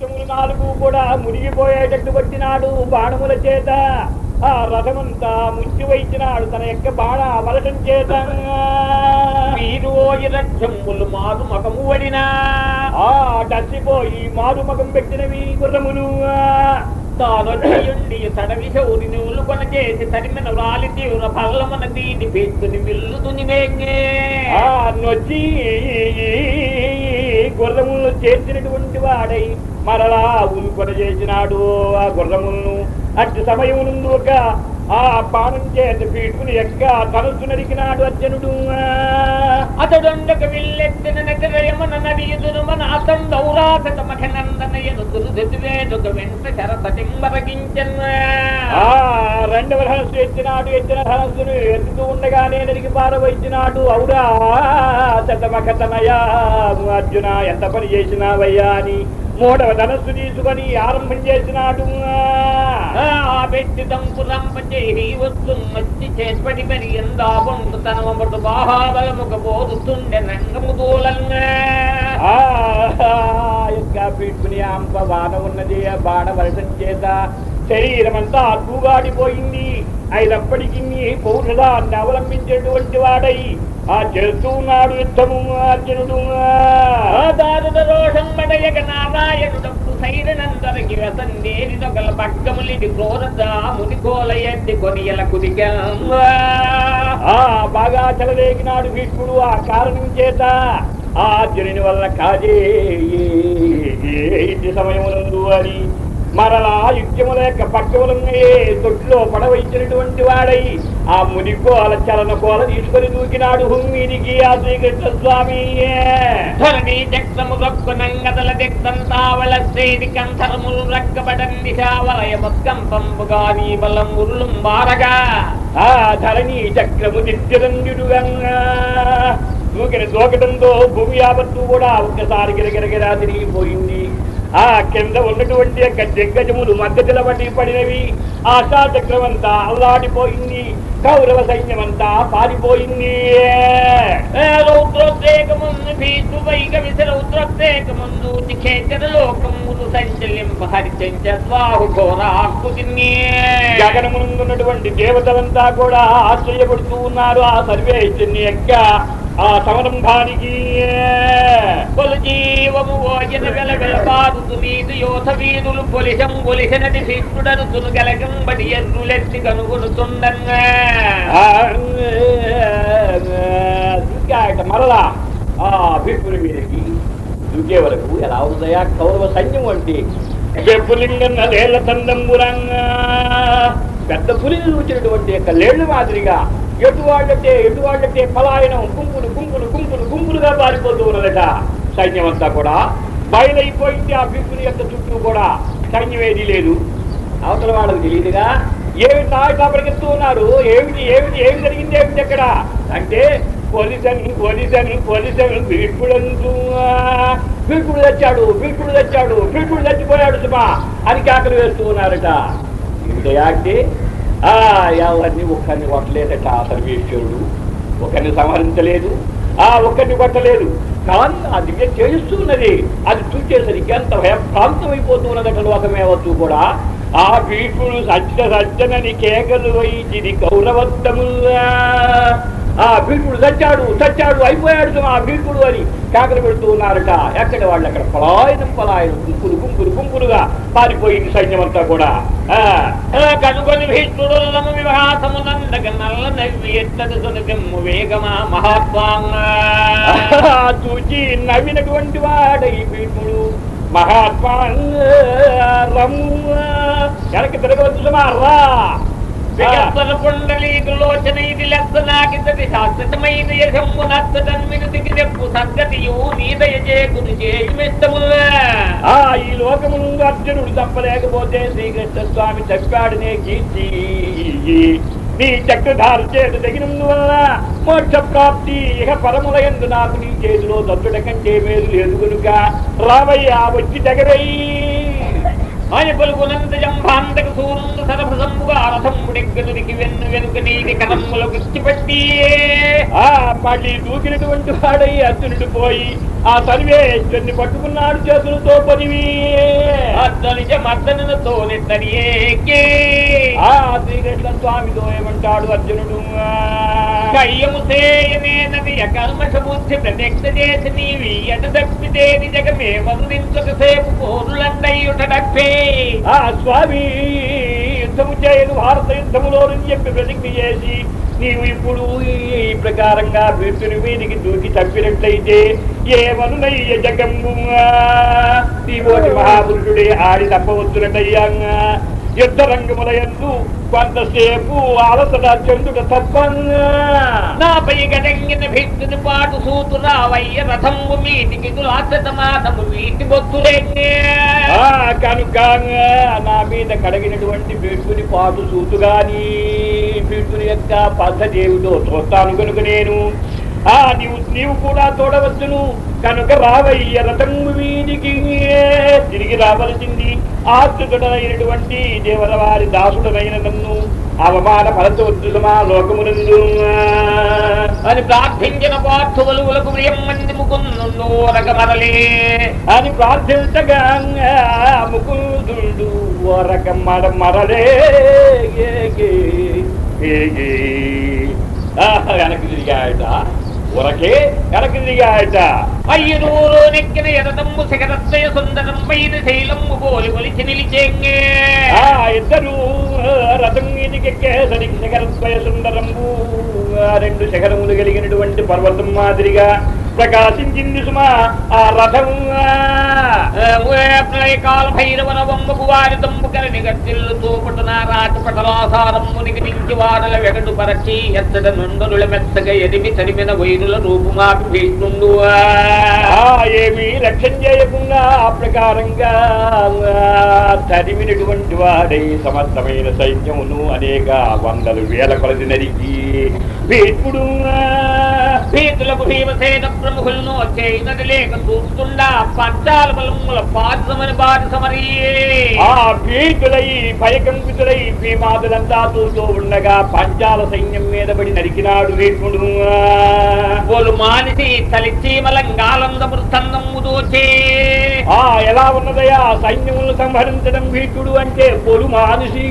అశ్వములు నాలుగు కూడా మునిగిపోయేటట్టు పట్టినాడు బాణముల చేత. ఆ రథమంతా ముంచి వైచినాడు తన యొక్క బాణ వలటం చేత. వీరోయి రక్షములు మారు మగము వడినా. ఆ టచ్చిపోయి మారు మగం పెట్టినవి గుర్రములు. తానొచ్చి తడవి శౌరి నువ్వులు కొన చేసి తరిమిన వ్రాలి తీవ్ర పల్లమన దీని పెట్టుని విల్లు తునివేంగే ఆ నొచ్చి గుర్రములను చేర్చినటువంటి వాడై మరలా ఉలుకొన చేసినాడు ఆ గుర్రములను. అట్టి సమయమునందు ఒక ఆ బాణం చేత పీటుకుని ఎక్క తలసు నరికినాడు అర్జునుడు. అతడొండక విల్లెత్తిన నగరయమన నడియుదును మన అతం దౌరాసత మఖనందన ఎనుదురు దిద్వేదుక వెంట శరసటింబరగించన్ ఆ రెండవ ధనస్సు ఎత్తినాడు ఎత్తిన ధనస్సును ఎత్తుతూ ఉండగానే నరికి పారవచ్చినాడు అవురా శతమఖతనయా అర్జున ఎంత పని చేసినావయ్యా అని. మూడవ ధనస్సు తీసుకొని ఆరంభం చేసినాడు. వస్తున్నచ్చి చేపటి మరి ఎందాపండు తన మమడు బాహాబలముక పోతుండే రంగము యొక్క పీటుకుని అంప బాణ ఉన్నది ఆ బాణ వర్షం చేత శరీరం అంతా తూగాడిపోయింది అయినప్పటికీ పౌరుషాన్ని అవలంబించేటువంటి వాడై ఆ చేస్తూ ఉన్నాడు యుద్ధము అర్జునుడు రోషం పడయక నారాయణుడప్పుడు సైరనందరికి వసందేరి దొగల పక్కములిడి క్రోరత ముని కోలయద్ది కొనియల కుదిగా ఆ బాగా చెలరేగినాడు భీష్ముడు ఆ కారణం చేత. ఆ అర్జునుని వల్ల కాజే ఇంటి సమయమునందు అని మరలా యుక్తముల యొక్క పక్కములున్నాయే తొట్టులో పడవైచినటువంటి వాడై ఆ మునికోల చలన కోల తీసుకొని దూకినాడు. హుమ్మీనికి ఆ శ్రీకృష్ణ స్వామి ధరణి చక్రము రొక్కునంగదల దిక్తంతావళ శ్రీది కంఠరములు రక్కబడన్ దిశావలయ ముత్కంపంబుగా నీ బలం ఉరుళం బారగా. ఆ ధరణి చక్రము దిత్యరంజుడుగా దూకిన దూకటంతో భూమి యావత్తు కూడా ఒక్కసారి గిరగిరగిరా తిరిగిపోయింది. ఆ కింద ఉన్నటువంటి యొక్క దిగ్గజములు మధ్యలో పడి పడినవి. ఆశా చక్రమంతా అల్లాడిపోయింది. కౌరవ సైన్యమంతా పారిపోయింది. రౌద్రోద్రేకముందు దిఖేచర లోకములు దేవతలంతా కూడా ఆశ్చర్యపడుతూ ఉన్నారు. ఆ సర్వేశ్వరుని యొక్క ఆ సంరంభానికి కొలు జీవము ఓజన వెలగల బారుతు మీదు యోధ వీరులు పొలిశం పొలిశనది భీష్ముడరుతును గలగంబడి ఎర్రులెత్తి కనుగొనుతుండంగా ఆ, దూకాయట మరలా ఆ భీష్ముని మీదకి దూకే వరకు ఎలా ఉందయా కౌరవ సైన్యం వంటి పులింగన్న లేళ్ళ తండంబురంగా పెద్ద పులిని చూచినటువంటి యొక్క లేళ్ళ మాదిరిగా ఎటు వాళ్ళంటే ఎటు వాళ్ళంటే పలాయనం గుంపులు గుంపులు గుంపులు గుంపులుగా పారిపోతూ ఉన్నదట సైన్యం అంతా కూడా. బయలైపోయింది ఆ భీష్ముని యొక్క చుట్టూ కూడా. సైన్యం ఏదీ లేదు. అవతల వాళ్ళకి తెలియదుగా. ఏమి నాయకులు పరిగెత్తూ ఉన్నారు? ఏమిటి ఏమిటి ఏమి జరిగింది ఏమిటి అక్కడ? అంటే పొలిసన్ పొలిసన్ పొలిసన్ భీష్ముడంటూ భీష్ముడు తెచ్చాడు పిలుపుడు తెచ్చాడు పిలుపుడు చచ్చిపోయాడు సుమా అని కేకలు వేస్తూ ఉన్నారట. ఏమిటయా అంటే ఎవరిని ఒక్కరిని కొట్టలేదట ఆ సర్వేశ్వరుడు ఒకరిని సంహరించలేదు. ఆ ఒక్కరిని కొట్టలేదు. కానీ ఆ దివ్య చేయిస్తున్నది. అది చూచేసరికి ఎంత భయప్రాంతమైపోతూ ఉన్నదట లోకమేవచ్చు కూడా. ఆ భీష్ముడు సజ్జ సజ్జనని కేకలు వైచిది కౌరవత్తముల్లా ఆ భీష్ముడు చచ్చాడు చచ్చాడు అయిపోయాడు ఆ భీష్ముడు అని కేకలు పెడుతూ ఉన్నారట. ఎక్కడ వాళ్ళు అక్కడ పలాయనం పలాయనం గుంపులు గుంపులు గుంపులుగా పారిపోయింది సైన్యం అంతా కూడా మహాత్వాంగా. చూచి నవ్వినటువంటి వాడై భీష్ముడు మహాత్మా రమ్ము. వెనక్కి తిరగవచ్చు సుమారా విగర్భన పుండలీకులోచన ఇది లెక్కనాకితది శాశ్వతమైన యశమ్ము నచ్చటన్మిను సద్గతియు నీదయ చేకుని ఆ ఈ లోకములు అర్జునుడు తప్పలేకపోతే శ్రీకృష్ణ స్వామి చెప్పాడనే కీర్తి. నీ చక్రధార చేత తగినందువల్ల మోక్ష ప్రాప్తి ఇక పరములయందు నాకు నీ చేతిలో దత్తుడ కంటే మేలు లేదు రావయ్యా వచ్చి తగరయ్యి అని పలుకునంత జంభాంతక సూరుండు సరభసంబుగా రథముడెగ్గదురికి వెన్ను వెనుక నీటి కరమ్ముల గుర్తిపట్టి ఆ మళ్ళీ దూకినటువంటి వాడై అర్జునుడు పోయి ఆ సర్వేశ్వరుని పట్టుకున్నాడు చేతులతో పనివి. అద్దనిజ మద్దనతో నెట్టరియేకే ఆ శ్రీకృష్ణ స్వామితో ఏమంటాడు అర్జునుడు? కయ్యము ప్రత్యక్ష చేసి నీవి ఎట తప్పితేది జగమే వరుదించక సేపు ఆ స్వామి యుద్ధము చేయను భారత యుద్ధములో చెప్పి ప్రతిజ్ఞ చేసి నీవు ఇప్పుడు ఈ ప్రకారంగా భీతుని మీదికి దూకి చంపినట్లయితే ఏమనునయ్య జగమ్ము నీవోటి మహాపురుషుడే ఆడి తప్పవచ్చునటయ్యాంగా యుద్ధ రంగములయందు కొంతసేపు అలసట చెందుట తప్పంగా. నాపై గడంగిన భిత్తుని పాటు సూతురావయ్య రథము మీటికి దురాశతమానము వీటి బొత్తులెన్నే ఆ కనుక నా మీద కడిగినటువంటి భీష్ముని పాటు చూతుగాని భీష్ముని యొక్క పద్ధతి ఏమిటో చూస్తాను కనుక నేను. ఆ నీవు నీవు కూడా చూడవచ్చును. కనుక రావయ్య రథం వీధికి తిరిగి రావలసింది. ఆశ్రితుడైనటువంటి దేవర వారి దాసుడనైన నన్ను అవమాన పరచవచ్చుమా లోకమునందు అని ప్రార్థించిన పార్థువలువులకు ప్రియం మంది ముకున్ను రకమరలే అని ప్రార్థించగా ముకుందుడు ఓరక మర మరలే ఏ, ఏ, ఏ, ఏ. ఆహా, వెనక్కి తిరిగాయట ఉరకే తిరిగాయట అయ్యనూరు నెక్కిన ఎరదమ్ము శిఖరత్వయ సుందరం పైన శైలమ్ము పోలి కొలిచి నిలిచేంగే ఆ ఇద్దరు రథం మీదకెక్కేసరికి శిఖరద్వయ సుందరంబు. ఆ రెండు శిఖరములు కలిగినటువంటి పర్వతం మాదిరిగా ప్రకాశించింది సుమా ఆ రథం కాల భైరవన వారి దమ్ము కరణి గట్టిల్లు తోపుటన రాతి వాడల వెగడు పరచి ఎత్తడ నుండరుల మెత్తగా ఎదిమి తరిమిన వైరుల రూపుమాపి భీష్ముండు ఆ లక్ష్యం చేయకుండా ఆ ప్రకారంగా తరిమినటువంటి వాడై సమర్థమైన సైన్యమును అనేక వందలు వేల కొలది నరికి భీష్ముడు భీతులకు భీమసేన ప్రముఖులను చేయనది లేక చూస్తుండా పంచాల బలముల పాదమని బాధ సమరీ ఆ భీతులై భయకంపితులై భీమాదులంతా చూస్తూ ఉండగా పంచాల సైన్యం మీద పడి నరికినాడు భీష్ముడు పోలు మానిసి తలిచీమలంగాలందమృతందము దోచే ఆ ఎలా ఉన్నదయా సైన్యములను సంహరించడం భీతుడు అంటే పొలు మానుషి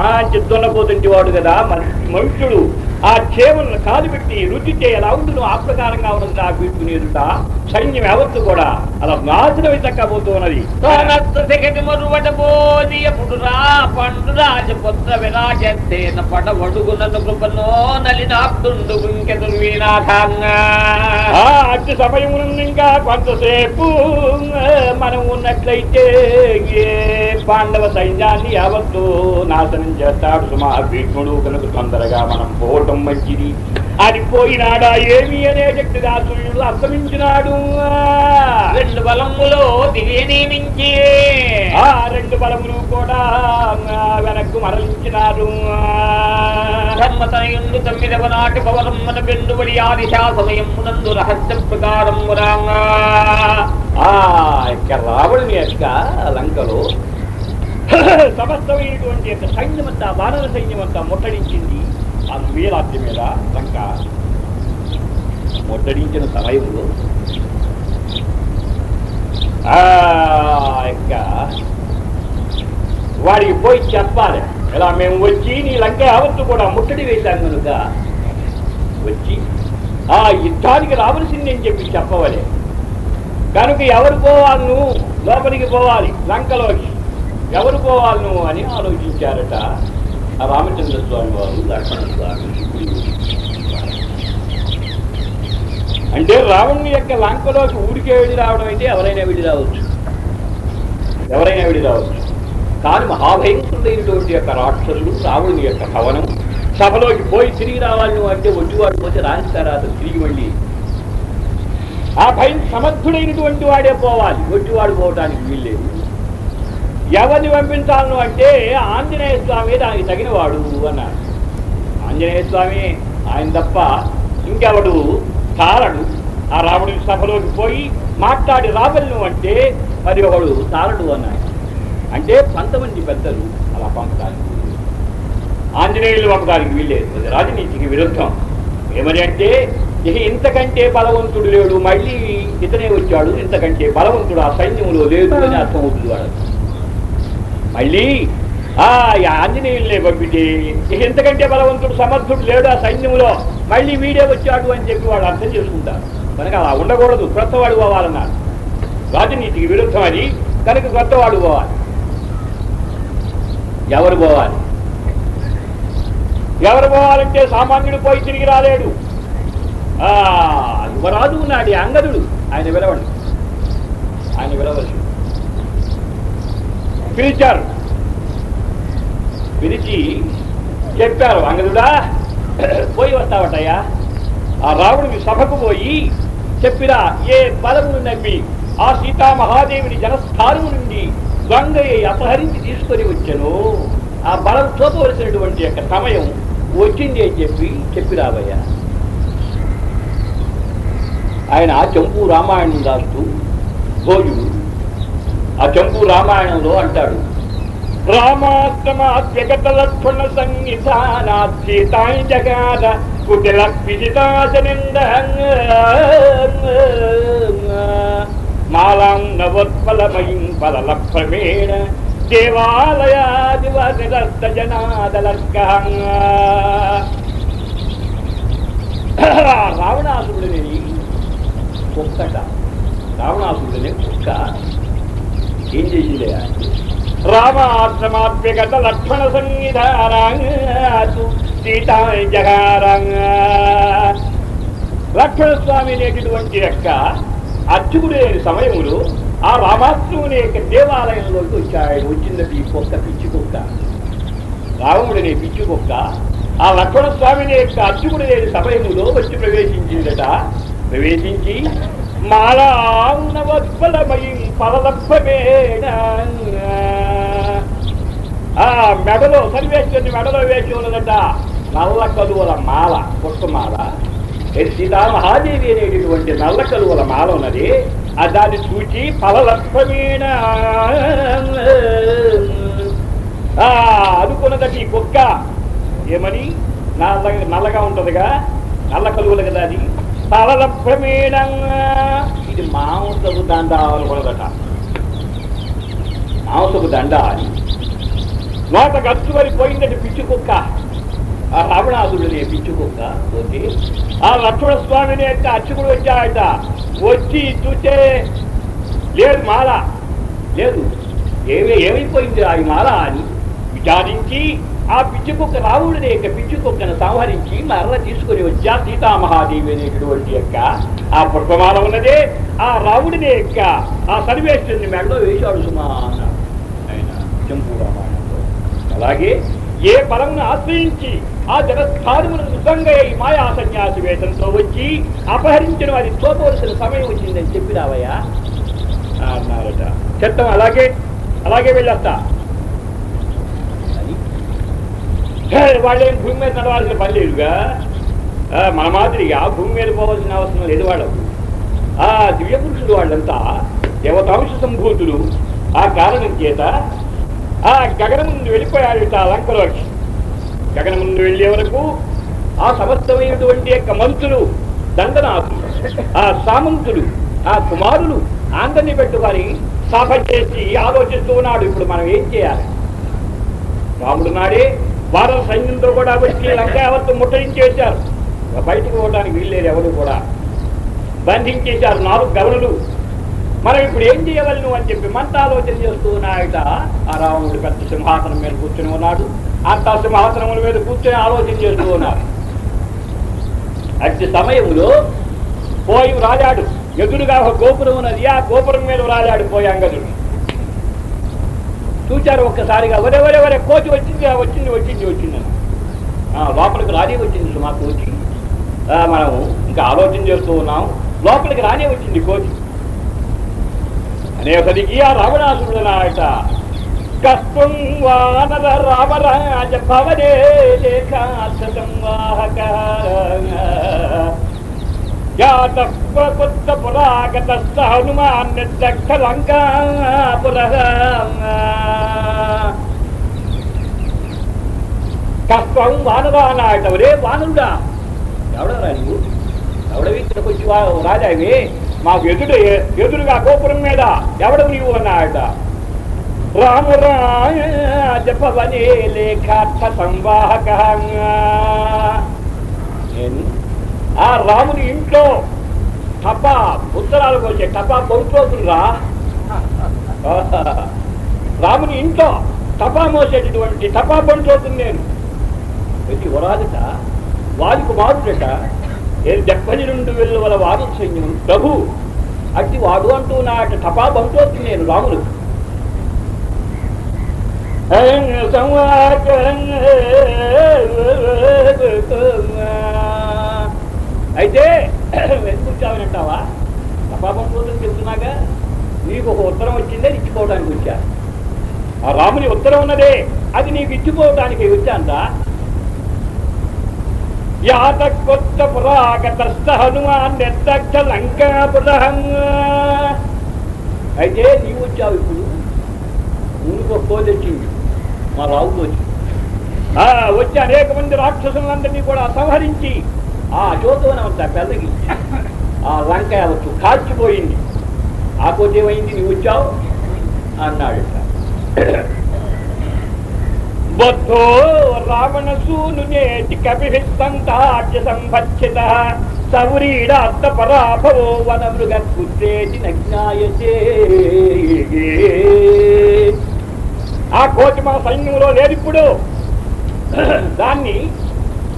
ఆ చిత్తున్నపోతుంటే వాడు కదా మనుషు- మనుష్యుడు ఆ చేమలను కాలు పెట్టి రుచి ఎలా ఉంటుందో ఆ ప్రకారంగా ఉన్నది నాకు భీతుని ఎదుట సైన్యం యావత్తు కూడా అలా నాశనమై వీణాథాంగా ఆ అట్టి సమయమునందు ఇంకా కొంతసేపు మనం ఉన్నట్లయితే ఏ పాండవ సైన్యాన్ని యావత్తు నాశనం చేస్తాడు సుమా భీష్ముడు కనుక తొందరగా మనం పోవటం మంచిది. అది పోయినాడా ఏమి అనేటట్టుగా సూర్యుడు అస్తమించినాడు రెండు బలములో దివే నియమించి. ఆ రెండు బలములు కూడా వెనక్కు మరలించినారు ధర్మతనయుండు తమ్మిదవ నాటి పవరమ్మన బెండుబడి ఆదిశా సమయమునందు రహస్య ప్రకారం ఆ యొక్క రావణుని యొక్క లంకలో సమస్తమైనటువంటి యొక్క సైన్యమంతా వానర సైన్యమంతా ముట్టడించింది. ఆ వీరాజ్యం మీద లంక. ముట్టడించిన సమయంలో ఆ యొక్క వాడికి పోయి చెప్పాలి. ఇలా మేము వచ్చి నీ లంక యావత్తు కూడా ముట్టడి వేశాం కనుక. వచ్చి ఆ యుద్ధానికి రావలసింది అని చెప్పి చెప్పవాలి. కనుక ఎవరు పోవాలి నువ్వు? లోపలికి పోవాలి లంకలోకి. ఎవరు పోవాలి నువ్వు అని ఆలోచించారట. ఆ రామచంద్ర స్వామి వారు లక్ష్మణ స్వామి అంటే రావణుని యొక్క లంకలోకి ఊరికే వెళ్ళి రావడం అయితే ఎవరైనా వెళ్ళి రావచ్చు. ఎవరైనా వెళ్ళి రావచ్చు. కానీ మహాభయంకరుడైనటువంటి యొక్క రాక్షసుడు రావణుని యొక్క భవనం సభలోకి పోయి తిరిగి రావాలను అంటే ఒడ్డువాడు పోతే రాణిస్తారా అతను తిరిగి వెళ్ళి ఆ భయం సమర్థుడైనటువంటి వాడే పోవాలి. ఒడ్డివాడు పోవడానికి వీల్లేదు. ఎవరిని పంపించాలను అంటే ఆంజనేయ స్వామి దానికి తగినవాడు అన్నాడు. ఆంజనేయ స్వామి ఆయన తప్ప ఇంకెవడు? తారడు. ఆ రాముడి సభలోకి పోయి మాట్లాడి రాబలను అంటే మరి ఒకడు తారడు అన్నాడు. అంటే కొంతమంది పెద్దలు అలా పంపడానికి ఆంజనేయులు పంపడానికి వీల్లేదు. రాజనీతికి విరుద్ధం. ఏమని అంటే ఇక ఇంతకంటే బలవంతుడు లేడు. మళ్ళీ ఇతనే వచ్చాడు. ఇంతకంటే బలవంతుడు ఆ సైన్యంలో లేదు అని అర్థం అవుతుంది వాడు మళ్ళీ? ఆ ఈ ఆంజనేయులనే పంపితే ఇంతకంటే బలవంతుడు సమర్థుడు లేడు ఆ సైన్యంలో. మళ్ళీ వీడే వచ్చాడు అని చెప్పి వాడు అర్థం చేసుకుంటారు కనుక అలా ఉండకూడదు. క్రొత్తవాడు పోవాలన్నారు రాజనీతికి విరుద్ధం అది. కనుక క్రొత్తవాడు పోవాలి. ఎవరు పోవాలి? ఎవరు పోవాలంటే సామాన్యుడు పోయి తిరిగి రాలేడు. ఆ యువరాజు ఉన్నాడు అంగదుడు. ఆయన విలవడు ఆయన విలవలసి పిలిచారు. పిలిచి చెప్పారు అంగదుడా పోయి వస్తావటయ్యా. ఆ రావణుని సభకు పోయి చెప్పిరా ఏ బలమును నమ్మి ఆ సీతామహాదేవిని జనస్థానము నుండి గంగయ్య అపహరించి తీసుకొని వచ్చాను. ఆ బలం చూపవలసినటువంటి యొక్క సమయం వచ్చింది అని చెప్పి చెప్పి రావయ్యా ఆయన చెంపు రామాయణం రాస్తూ భోజుడు ఆ చంపు రామాయణంలో అంటాడు రామాశ్రమాత్యగత లక్ష్మణ సంహితానాథీతాయి జగాద కుటిల పిజితాశనింద మాలాం నవోత్పలమయం ఫలలక్ష్మేణ దేవాలయాదివనిరస్త జనాదలర్క రావణాసురుడిని కుక్కట రావణాసురుడిని కుక్క ఏం చేసిందే రామాశ్రమాభ్యగత లక్ష్మణ సంవిధానాంగు లక్ష్మణ స్వామి అనేటటువంటి యొక్క అర్చకుడు లేని సమయంలో ఆ రామాశ్రముని యొక్క దేవాలయంలోకి వచ్చాడు వచ్చిందట ఈ కుక్క పిచ్చి కుక్క. రావణుడనే పిచ్చి కుక్క. ఆ లక్ష్మణ స్వామిని యొక్క అర్చకుడు లేని సమయములో వచ్చి ప్రవేశించిందట. ప్రవేశించి మాలాన్నవత్పలమయం పరలభ్యమేణ ఆ మెడలో సర్వేశ్వరుని మెడలో వేసి ఉన్నదట నల్ల కలువల మాల పుష్పమాల ఇది సీతామహాదేవి అనేటటువంటి నల్ల కలువల మాల ఉన్నది. ఆ దాన్ని చూచి ఫలలక్ష్మీణ ఆ అనుకున్నదట ఈ కుక్క ఏమని? నల్ల నల్లగా ఉంటుందిగా. నల్ల కలువలు కదా అది. ఫలలక్ష్మీణంగా ఇది మాంసపు దండ అనుకున్నదట మాంసపు దండ అని నోట గచ్చు వరి పోయిందట పిచ్చి కుక్క. ఆ రావణాసుడిని పిచ్చి కుక్క. పోతే ఆ లక్ష్మణ స్వామిని యొక్క అర్చకుడు వచ్చాడట. వచ్చి చూస్తే లేదు మాల. లేదు. ఏమి ఏమైపోయింది ఆ మాల అని విచారించి ఆ పిచ్చి కుక్క రావుడిని యొక్క పిచ్చి కుక్కను సంహరించి మరల తీసుకొని వచ్చా సీతామహాదేవి అనేటటువంటి యొక్క ఆ పుష్పమాల ఉన్నదే. ఆ రావుడిని యొక్క ఆ సర్వేశ్వరుని మెడలో వేశాడు సుమా రామాయణంలో. అలాగే ఏ బలమును ఆశ్రయించి ఆ జనస్థానమును నిజంగా ఈ మాయా సన్యాసి వేషంతో వచ్చి అపహరించిన వారి చూపవలసిన సమయం వచ్చిందని చెప్పి రావయ్యా అన్నారట. చెత్తం అలాగే అలాగే వెళ్ళొస్తా అని. హే, వాళ్ళేం భూమి మీద నడవాల్సిన పని లేదుగా? ఆ, మన మాదిరిగా భూమి మీద పోవాల్సిన అవసరం లేదు వాళ్ళకు. ఆ దివ్య పురుషులు వాళ్ళంతా దేవతాంశ సంభూతులు. ఆ కారణం చేత ఆ గగన ముందు వెళ్ళిపోయాడు ఆ లంకలోకి. గగన ముందు వెళ్ళే వరకు ఆ సమస్తమైనటువంటి యొక్క మంత్రులు దండనాథులు ఆ సామంతులు ఆ కుమారులు అందరినీ పెట్టుకొని సభ చేసి ఆలోచిస్తూ ఉన్నాడు. ఇప్పుడు మనం ఏం చేయాలి? రాముడు నాడే భారత సైన్యంతో కూడా వచ్చి లంకావత్తు ముట్టడించేశారు బయటకు పోవడానికి వీల్లేదు ఎవరు కూడా. బంధించేశారు నాలుగు గవనులు మనం ఇప్పుడు ఏం చేయవలను అని చెప్పి మంత ఆలోచన చేస్తూ ఉన్నాయట ఆ రావణుడు పెద్ద సింహాసనం మీద కూర్చుని ఉన్నాడు. అంత సింహాసనముల మీద కూర్చొని ఆలోచన చేస్తూ ఉన్నారు. అట్టి సమయంలో పోయి రాజాడు ఎదురుగా ఒక గోపురం ఉన్నది. ఆ గోపురం మీద రాజాడు పోయి అంగదుడు చూచారు ఒక్కసారిగా ఒరే ఒరే ఒరే కోచి వచ్చింది వచ్చింది వచ్చింది వచ్చింది ఆ, లోపలికి రానే వచ్చింది సుమా కోచి మనం ఇంకా ఆలోచన చేస్తూ ఉన్నాం. లోపలికి రానే వచ్చింది కోచి అనేసరికి ఆ రావణాసుడు నాయట కష్టం వానర రామరాజ భవనే లేఖార్థ వాహక. యాత కొత్త పురాగత హనుమాన్ నిర్దక్ష లంకాపుర కష్టం వానరా నాయటవరే వానుడా. ఎవడరా నువ్వు ఎవడవి ఇక్కడికి వచ్చి రాజావి మాకు ఎదురు ఎదురుగా గోపురం మీద ఎవడవు నీవు అన్నాడట. రామురాయ జపవనే లేఖార్థ సంవాహక నేను ఆ రాముని ఇంట్లో టపా ఉత్తరాలకు వచ్చే టపా బౌద్ధోతురా రాముని ఇంట్లో టపా మోసేటటువంటి టపా బంటోతుంది నేను. ప్రతి వరాదట వారికి కుమారుడట నేను డెబ్బై రెండు వెళ్ళవల వారు సైన్యం ప్రభు. అట్టి వాడు అంటూ నాట టపా బంటోతుంది నేను రాముడు. అయితే ఎందుకు వచ్చావనంటావా తపాపం కోసం చెప్తున్నాగా నీకు ఒక ఉత్తరం వచ్చిందే ఇచ్చుకోవడానికి వచ్చా. ఆ రాముని ఉత్తరం ఉన్నదే అది నీకు ఇచ్చుకోవడానికి వచ్చాందా? యాత కొత్త పురాగత హనుమాన్ నిర్దక్ష లంకాపురహం. అయితే నీవు వచ్చావు ఇప్పుడు. ఊరికి ఒక వచ్చింది. మా రావుతో వచ్చింది. వచ్చి అనేక మంది రాక్షసులందరినీ కూడా సంహరించి ఆ అశోకవనం అంతా ఆ లంక వచ్చు కాల్చిపోయింది. ఆ కోతి ఏమైంది? నీవు వచ్చావు? అన్నాడు. బద్ధో రావణ సూను నేటి కపిహిస్తంతాజ్య సంభక్షిత సౌరీడాత్త పరాభవో వన మృగత్పుత్రేటి నజ్ఞాయతే. ఆ కోటి మా సైన్యంలో లేదు ఇప్పుడు దాన్ని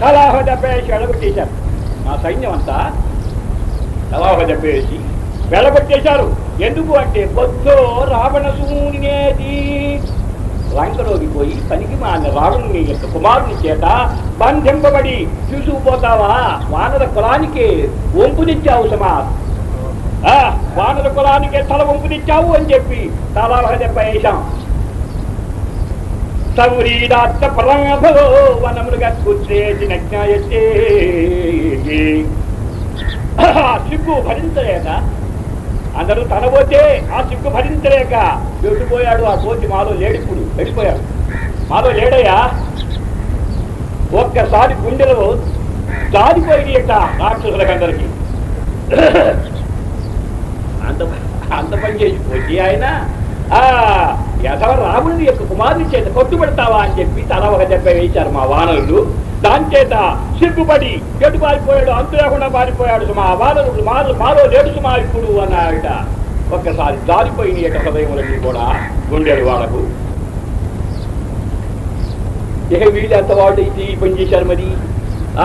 కలాహ దెబ్బేసి వెడగొట్టేశారు సైన్యం అంతా కలాహ చెప్పేసి వెడగొట్టేశారు ఎందుకు అంటే పొద్దు రావణ సూనినేది లంకలోకి పోయి పనికి మా రావణుని యొక్క కుమారుని చేత బంధింపబడి చూసుకుపోతావా? వానర కులానికి వంపునిచ్చావు సమా వానర కులానికి తల వంపునిచ్చావు అని చెప్పి తల చెప్పేశాం. సౌరీడాత్త పరాభవో వనములుగా కూర్చేసి నజ్ఞాయతే సిగ్గు భరించలేక అందరూ తనబోతే ఆ సిగ్గు భరించలేక వెళ్ళిపోయాడు ఆ కోతి మాలో లేడిప్పుడు వెళ్ళిపోయాడు. మాలో లేడయ్యా ఒక్కసారి గుండెలో జారిపోయినట రాక్షసులకందరికి. అంత అంత పని చేసిపోయి ఆయన ఆ యథవ రాముడి యొక్క కుమారుని చేత కొట్టుబెడతావా అని చెప్పి తల ఒక దెబ్బ వేశారు మా వానరులు. దాని చేత సిగ్గుపడి ఎటు పారిపోయాడు అంతు లేకుండా పారిపోయాడు సుమా. వానరుడు మారు మాలో లేడు సుమా ఇప్పుడు అన్నాడట ఒక్కసారి జారిపోయిన యొక్క హృదయములన్నీ కూడా గుండెలు వాళ్ళకు ఇక వీళ్ళు ఎంత వాళ్ళు ఇది పని చేశారు మరి.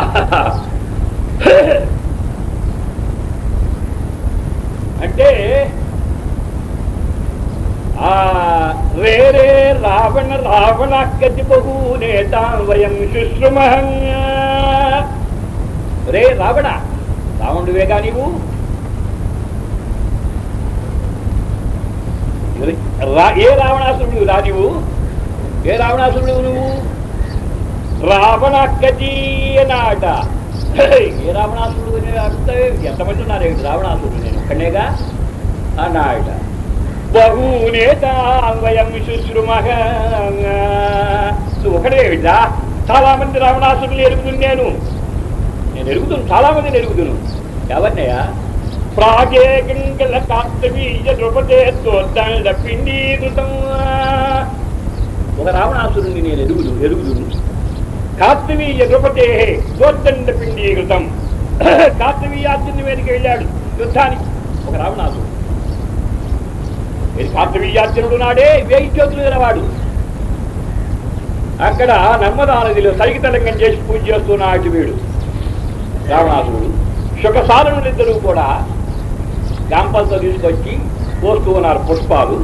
అంటే ఆ వేరే రావణ రావణ గతి బహూనేత వయం శుశ్రుమహం రే రావణ రావణుడివేగా నీవు రా ఏ రావణాసురుడు రా నీవు ఏ రావణాసురుడు నువ్వు రావణ గతి అనాట ఏ రావణాసురుడు అని అడిగితే ఎంతమంది ఉన్నారు ఏంటి రావణాసురుడు నేను ఒక్కనేగా అన్నాట బహూనేతాన్వయం శుశ్రుమహ ఒకటే విడా చాలా మంది రావణాసురులు ఎరుగుతుంది నేను నేను ఎరుగుతును చాలా మందిని ఎరుగుతును. ఎవరినయ్యా? ప్రాగే గంగల కాస్తవీయ ద్రుపదే తోద్దండ పిండీకృతం ఒక రావణాసురుణ్ణి నేను ఎరుగుదు ఎరుగుదును కాస్తవీయ ద్రుపదే తోద్దండ పిండీకృతం కాస్తవీయార్జుని మీదకి వెళ్ళాడు. యుద్ధానికి ఒక రావణాసురుడు. కార్తవీయార్జునుడు నాడే వేయి చేతులు అక్కడ నర్మదా నదిలో సైకితలంగం చేసి పూజ చేస్తున్నాడు వీడు. రావణాసురుడు శుకసారణులిద్దరూ కూడా క్యాంపస్లో తీసుకొచ్చి పోస్తూ ఉన్నారు పుష్పాలు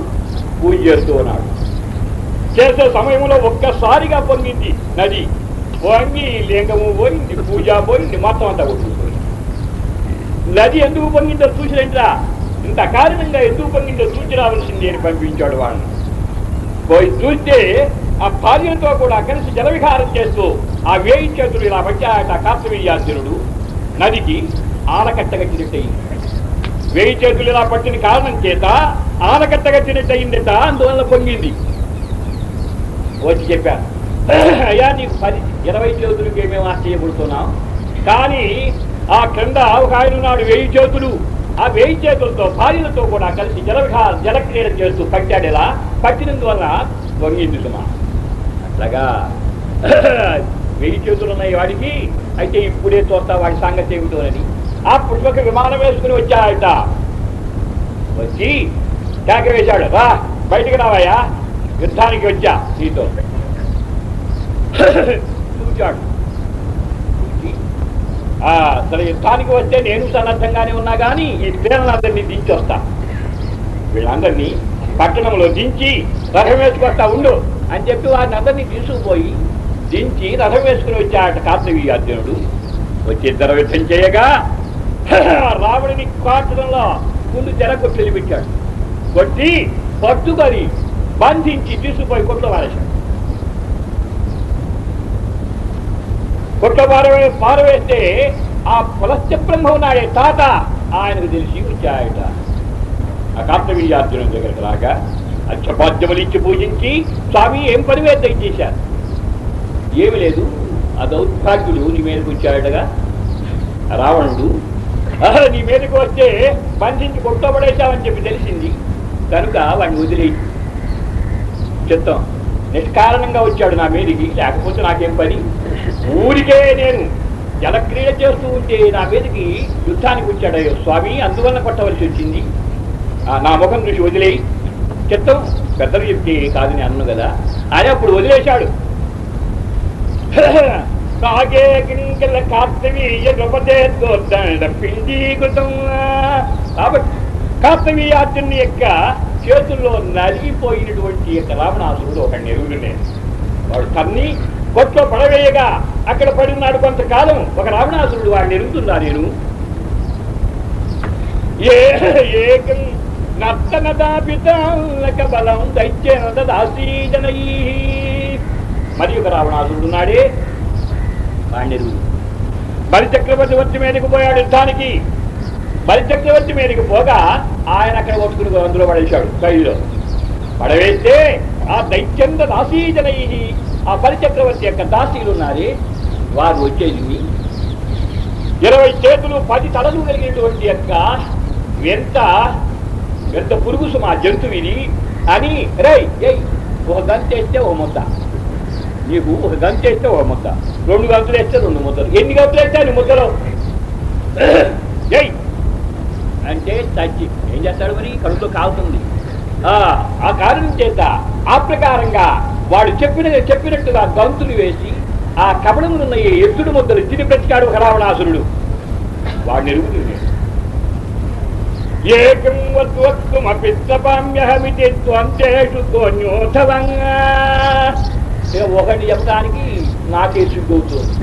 పూజ చేస్తూ ఉన్నాడు. చేసే సమయంలో ఒక్కసారిగా పొంగింది నది. పొంగి లింగము పోయింది పూజ పోయింది మొత్తం అంతా కొట్టుకుపోయింది నది ఎందుకు పొంగిందో చూసినట్లా ఇంత కారణంగా ఎందుకు పొంగిందో చూసి రావాల్సింది అని పంపించాడు వాళ్ళని పోయి చూస్తే ఆ భార్యతో కూడా కలిసి జలవిహారం చేస్తూ ఆ వేయి చేతులు ఇలా వచ్చాయట కార్తవీయార్జునుడు నదికి ఆనకట్ట కట్టినట్టయింది వేయి చేతులు ఇలా పట్టిన కారణం చేత ఆనకట్ట కట్టినట్టు అయిందట అందువల్ల పొంగింది. వచ్చి చెప్పాను అయ్యా నీకు పది ఇరవై చేతులకి మేము ఆశ్చర్యపడుతున్నాం కానీ ఆ క్రింద ఒక ఆయన ఉన్నాడు వెయ్యి చేతులు. ఆ వేయి చేతులతో భార్యలతో కూడా కలిసి జలవిహా జలక్రీడ చేస్తూ పట్టాడు ఇలా పట్టినందువల్ల వంగింది సుమా అట్లాగా వెయ్యి చేతులు ఉన్నాయి వాడికి అయితే ఇప్పుడే చూస్తా వాడి సంగతి ఏమిటోనని ఆ పుష్పక విమానం వేసుకుని వచ్చాయట వచ్చి కేక వేశాడు. రా బయటికి రావాయా యుద్ధానికి వచ్చా. నీతో. చూచాడు. అసలు యుద్ధానికి వస్తే నేను సన్నద్ధంగానే ఉన్నా కానీ ఈ స్త్రీలందరినీ దించి వస్తా. వీళ్ళందరినీ పట్టణంలో దించి రథం వేసుకొస్తా ఉండు అని చెప్పి వారిని అందరినీ తీసుకుపోయి దించి రథం వేసుకుని వచ్చాట కార్తవీ అర్జునుడు. వచ్చి ఇద్దరు యుద్ధం చేయగా రావణుని కాటడంలో ముందు జనకు కొట్టి పెట్టాడు. కొట్టి పట్టుకొని బంధించి తీసుకుపోయి కొట్లు వారేశాడు. కొట్ల పారవే పారవేస్తే ఆ పులస్య బ్రహ్మ ఉన్నాడే తాత. ఆయనకు తెలిసి వచ్చాయట. ఆ కార్తవీయార్జునం దగ్గరకు రాగా అచ్చపాద్యములు ఇచ్చి పూజించి స్వామి ఏం పని చేశారు? ఏమి లేదు. ఆ దౌర్భాగ్యుడు నీ మీదకి వచ్చాడగా రావణుడు నీ మీదకి వస్తే బంధించి కొట్టబడేశావని చెప్పి తెలిసింది. కనుక వాడిని వదిలే చెప్తాం. నిష్కారణంగా వచ్చాడు నా మీదికి. లేకపోతే నాకేం పని? ఊరికే నేను జలక్రీడ చేస్తూ ఉంటే నా మీదకి యుద్ధానికి వచ్చాడయ్యో స్వామి అందువల్ల కొట్టవలసి వచ్చింది. నా ముఖం చూసి వదిలేయి. చిత్తం పెద్దలు చెప్తే కాదని అన్ను కదా. ఆయన అప్పుడు వదిలేశాడు. కాగే కింకల కార్తవీయ పిండీకృతం కాబట్టి కార్తవీయార్జుని యొక్క చేతుల్లో నలిగిపోయినటువంటి యొక్క రావణాసురుడు ఒక నెరుగునే వాడు తన్ని కొట్లో పడవేయగా అక్కడ పడి ఉన్నాడు కొంతకాలం. ఒక రావణాసురుడు వాడిని ఎరుగుతున్నా నేను? ఏకం నర్తనదాపితాలక బలం దైత్యన మరి ఒక రావణాసురుడు ఉన్నాడే. వాడిని ఎరుగు. బలి చక్రవర్తి వచ్చి మీదకి పోయాడు యుద్ధానికి. బలి చక్రవర్తి మీదకి పోగా ఆయన అక్కడ కొట్టుకుని అందులో పడేశాడు ఖైదులో. పడవేస్తే ఆ దైత్యంత దాసీజనై ఆ బలి చక్రవర్తి యొక్క దాసీలు ఉన్నారు వారు వచ్చేది ఇరవై చేతులు పది తలలు కలిగినటువంటి యొక్క ఎంత ఎంత పురుగు సుమా జంతువిని అని రే ఏయ్ ఒక గంతేస్తే ఓ ముద్ద. నీకు ఒక గంతేస్తే ఓ ముద్ద. రెండు గంతులు వేస్తే రెండు ముద్దలు. ఎన్ని గంతులు వేస్తే అని ముద్దలు? ఏయ్ అంటే తచ్చి. ఏం చేస్తాడు మరి? కడుపులో కాలుతుంది ఆ ఆ కారణం చేత ఆ ప్రకారంగా వాడు చెప్పిన చెప్పినట్టుగా గంతులు వేసి ఆ కబడములున్న ఈ ఎత్తుడు ముద్దలు తిని బ్రతికాడు ఒక రావణాసురుడు వాడు ఎరుగుతుంది ఏకం వత్వత్తుమపిత్తపామ్యహమితి త్వంతేషు తోన్యోథవంగా ఒకటి చెప్పడానికి నాకే సిగ్గవుతుంది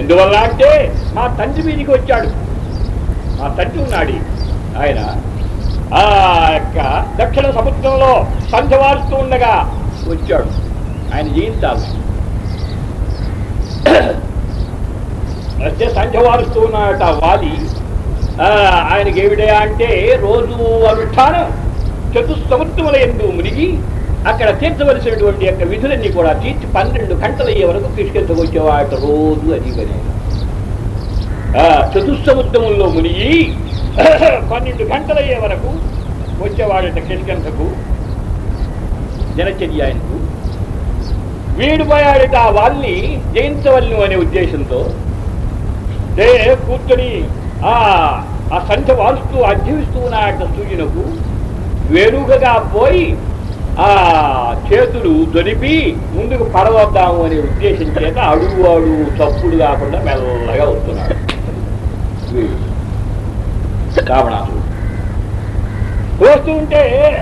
ఎందువల్ల అంటే మా తండ్రి మీదికి వచ్చాడు. ఆ తండ్రి ఉన్నాడు ఆయన ఆ యొక్క దక్షిణ సముద్రంలో సంధ్యవారుస్తూ ఉండగా వచ్చాడు. ఆయన జీవితాలు. వస్తే సంధ్యవారుస్తూ ఉన్నాడట వాలి ఆ, ఆయనకి ఏమిడే అంటే రోజు అనుష్ఠానం చతుస్సముద్రముల ఎందు మునిగి అక్కడ తీర్చవలసినటువంటి యొక్క విధులన్నీ కూడా తీర్చి పన్నెండు గంటలు అయ్యే వరకు తీసుకెళ్తుకొచ్చేవాట రోజు అది పని చతుస్సముద్రముల్లో మునిగి పన్నెండు గంటలయ్యే వరకు వచ్చేవాడట కిష్కంధకు దినచర్య ఆయనకు వీడిపోయాడట ఆ వాళ్ళని జయించవలను అనే ఉద్దేశంతో. దే కూర్చొని ఆ ఆ సంఖ్య వారుస్తూ అధ్యవిస్తూ ఉన్నాడట సూర్యునకు. వేరుగగా పోయి ఆ చేతులు దొరిపి ముందుకు పడవద్దాము అనే ఉద్దేశం చేత అడుగు అడుగు తప్పుడు కాకుండా మెల్లగా వస్తున్నాడు. వీడు. రావణాసుడు వస్తూ ఉంటే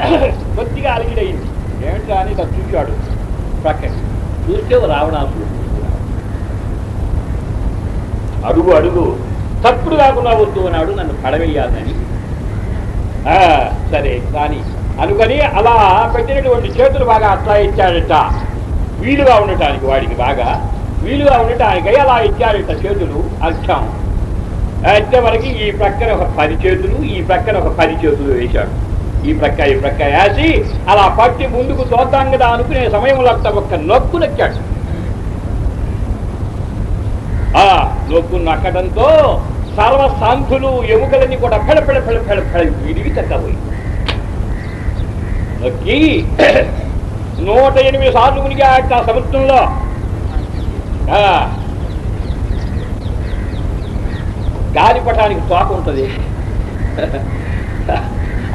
కొద్దిగా అలిగిడయింది. ఏమిటా అని ఇలా చూశాడు. ప్రక్కకి. చూస్తే రావణాసుడు అడుగు అడుగు. తప్పుడు కాకుండా వస్తూ ఉన్నాడు నన్ను పడవేయాలని. ఆ, సరే కానీ అనుకొని అలా పెట్టినటువంటి చేతులు బాగా అట్లా ఇచ్చాడట. వీలుగా ఉండటానికి వాడికి బాగా. వీలుగా ఉండటానికి అలా ఇచ్చాడట చేతులు. అర్థం అయితే మనకి ఈ ప్రక్కన ఒక పది చేతులు ఈ ప్రక్కన ఒక పది చేతులు వేశాడు. ఈ ప్రక్క ఈ ప్రక్క వేసి అలా పట్టి ముందుకు చూద్దాం కదా అనుకునే సమయంలో అంత ఒక్క నొక్కు నొక్కాడు. ఆ నొక్కు నక్కడంతో సర్వశాంతులు ఎముకలన్నీ కూడా పెడపెడ పెడ పెడ పెడ పెడ తగ్గబోయి నొక్కి నూట ఎనిమిది సార్లు మునిగి ఆ సముద్రంలో ఆ, గాలిపటానికి తోక ఉంటుంది.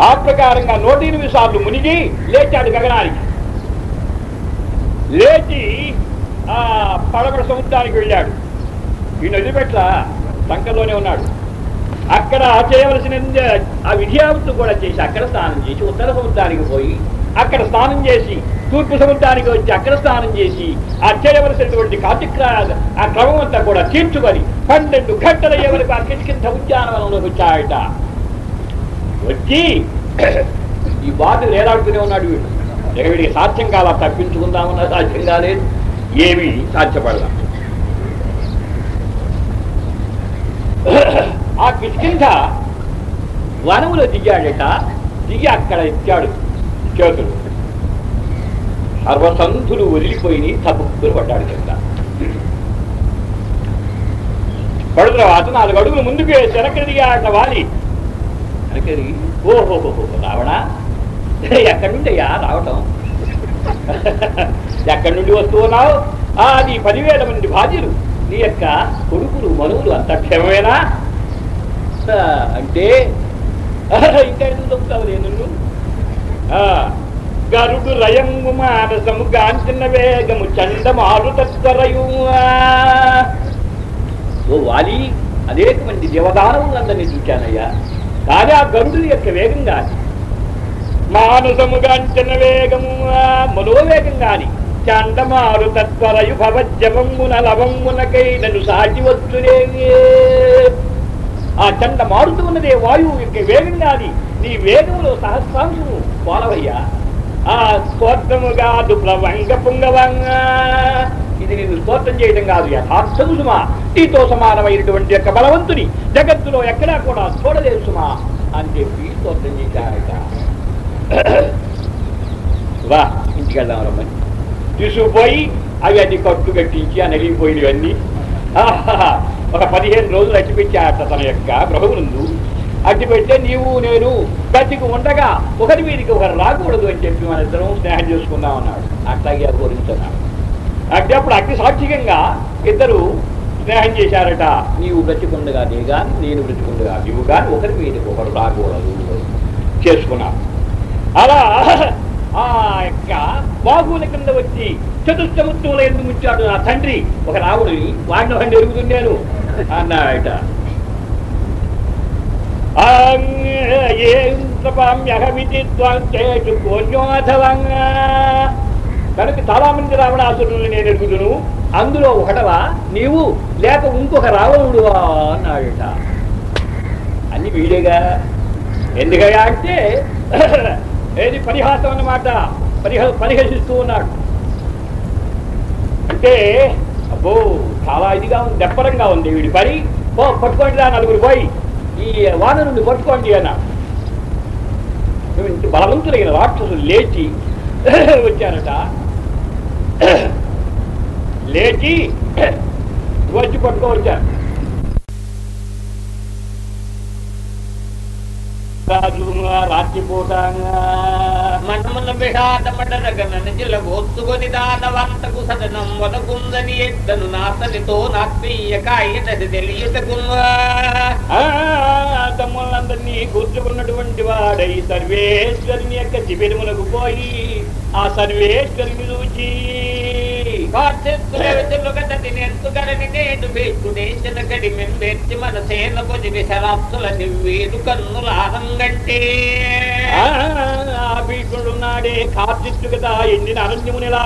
ఆ ప్రకారంగా నూట ఎనిమిది సార్లు మునిగి లేచాడు గగనానికి లేచి ఆ పడమర సముద్రానికి వెళ్ళాడు. ఈ నది పెట్ల సంకల్లోనే ఉన్నాడు. అక్కడ చేయవలసిన ఆ విధియావత్తు కూడా చేసి అక్కడ స్నానం చేసి ఉత్తర సముద్రానికి పోయి అక్కడ స్నానం చేసి తూర్పు సముద్రానికి వచ్చి అక్కడ స్నానం చేసి ఆ చేయవలసినటువంటి కార్యక్ర ఆ క్రమం అంతా కూడా తీర్చుకొని పన్నెండు గంటల వరకు ఆ కిటికింత ఉద్యానవనంలోకి వచ్చాయట? వచ్చి ఈ బాధ ఏలాడుతూనే ఉన్నాడు వీడు. ఇక వీడికి సాధ్యం కాలా తప్పించుకుందామన్నా సాధ్యం కాలేదు ఏమీ సాధ్యపడదా ఆ కిష్కింధ వనములో దిగాడట. దిగి అక్కడ ఇచ్చాడు చేతులు. సర్వసంధులు వదిలిపోయి తప్పుకుని పడ్డాడు కింద పడు తర్వాత నాలుగు అడుగులు ముందుకు వేసి వెనక్కి దిగాడట వాలి వెనక్కి ఓహో రావణా. ఎక్కడి నుండి అయ్యా రావటం. ఎక్కడి నుండి వస్తూ ఉన్నావు? ఆ నీ పదివేల మంది బాధ్యులు. నీ యొక్క కొడుకులు మనువులు అంత క్షేమమేనా? ఆ, అంటే ఇంకా ఎందుకు చెప్తావు నేను గరుడు రయంగు మానసము గాంచిన వేగము చండమారు ఓ వాలి అనేక మంది దేవదానవులందరినీ చూశానయ్యా కానీ ఆ గరుడు యొక్క వేగం కాని మానసము గాంచిన వేగము మనోవేగం కాని చండమారు తత్వరయు భవజ్జమంగున లవంగునకై నన్ను సాటి వచ్చునేవి ఆ చండ మారుతూ ఉన్నదే వాయువు యొక్క వేగం కాని నీ వేగంలో సహస్రాంశము పోలవయ్యా. ఆ స్వర్గముగా కాదు ప్లవంగ పుంగవంగ. ఇది నిన్ను స్తోత్రం చేయడం కాదు యథార్థము సుమా. నీతో సమానమైనటువంటి యొక్క బలవంతుని జగత్తులో ఎక్కడా కూడా చూడలేదు సుమా అని చెప్పి స్తోత్రం చేశారట. వా ఇంటికి వెళ్దాం రమ్మని. తీసుకుపోయి అవి అన్ని కట్టు కట్టించి ఆ నలిగిపోయినవన్నీ ఒక పదిహేను రోజులు అట్టిపెట్టాట తన యొక్క గృహముందు అట్టిపెడితే నీవు నేను బతికి ఉండగా ఒకరి మీదకి ఒకరు రాకూడదు అని చెప్పి మన ఇద్దరం స్నేహం చేసుకుందాం అన్నాడు. అట్లాగే అఘోరించున్నాడు అంటే అప్పుడు అగ్ని సాక్షికంగా ఇద్దరు స్నేహం చేశారట. నీవు బ్రతికుండగా నీ గాని నేను బ్రతికుండగా నీవు గాని ఒకరి మీదకి ఒకరు రాకూడదు. చేసుకున్నాం. అలా ఆ యొక్క బాహువుల కింద వచ్చి చతుర్థముత్వంలో ఎందుకు ముచ్చాడు నా తండ్రి. ఒక రావుడిని వాడిని వాడిని ఎరుగుతున్నాను అన్నాడట. కనుక చాలా మంది రావణాసురుల్ని నేను ఎరుగుదును. అందులో ఒకటవా? నీవు లేక ఇంకొక రావణుడువా? అన్నాడట. అన్ని వీడేగా? ఎందుకయా అంటే ఏది పరిహాసం అన్నమాట? పరిహ పరిహసిస్తూ ఉన్నాడు. అంటే అబ్బో చాలా ఇదిగా ఉంది దెప్పరంగా ఉంది వీడి పని. పో పట్టుకోండి రా నలుగురు పోయి. ఈ వానరుని నుండి పట్టుకోండి అన్న. ఇంత బలవంతులైన రాక్షసులు లేచి వచ్చారట. లేచి వచ్చి పట్టుకోవచ్చారు రాత్రిపూట మనమున విషాదమడరగన నిజల గోత్తుకొని దానవంతకు సదనం వనకుందని ఎద్దను నాతనితో నాత్మీయ కాయనది తెలియటకున్నా తమ్ములందరినీ కూర్చుకున్నటువంటి వాడై సర్వేశ్వరుని యొక్క శిబిరములకు పోయి ఆ సర్వేశ్వరుని చూచి నేడు భీష్టుడేసిన మన సేన పొది విషరాప్తుల నివ్వేరు కన్నుల ఆనంగంటే ఆ భీష్ముడున్నాడే కార్చిత్తు కదా ఎండిన అరణ్యముని ఎలా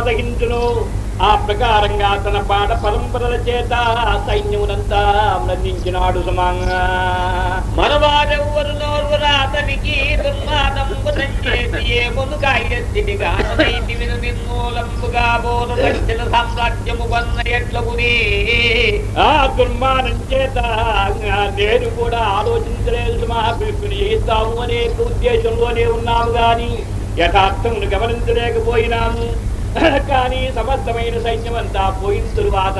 ఆ ప్రకారంగా తన పాట పరంపరల చేత సైన్యమునంతా మృందించినాడు సుమంగా. మనవారెవ్వరు నోర్వరా అతనికి దుర్మానంబు సంచేసి ఏమును కాయస్థితిగా విను నిర్మూలంబుగా బోరు దక్షిణ సామ్రాజ్యము కొన్న ఎట్లగుని ఆ దుర్మానం చేత నేను కూడా ఆలోచించలేదు సుమా పిలుపుని చేస్తాము అనే ఉద్దేశంలోనే ఉన్నాము గాని యథార్థమును గమనించలేకపోయినాము. కానీ సమస్తమైన సైన్యం అంతా పోయిన తరువాత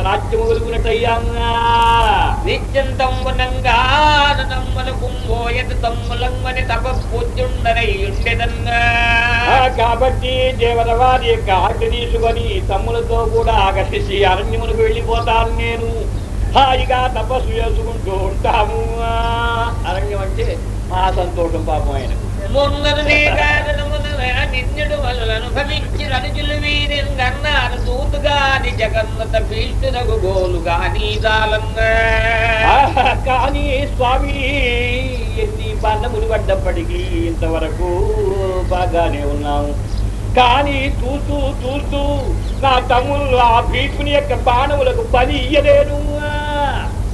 పూజ్యుండనై ఉండెదన్నా ఆ, కాబట్టి దేవత వారి యొక్క ఆజ్ఞ తీసుకొని తమ్ములతో కూడా ఆకర్షించి అరణ్యములకు వెళ్ళిపోతాను నేను. హాయిగా తపస్సు చేసుకుంటూ ఉంటాము. అరణ్యం అంటే మహా సంతోషం పాపం ఆయనకు. నిన్నుడు వలన భవించి రనుజులు వీరిని గన్నారు జగన్నత భీష్ణునకు గోలుగా నీదాలంగా కానీ స్వామి ఎన్ని బాణములు పడ్డప్పటికీ ఇంతవరకు బాగానే ఉన్నాము కానీ చూస్తూ చూస్తూ నా తమ్ముళ్ళు ఆ భీష్ముని యొక్క బాణములకు బలి ఇయ్యలేను.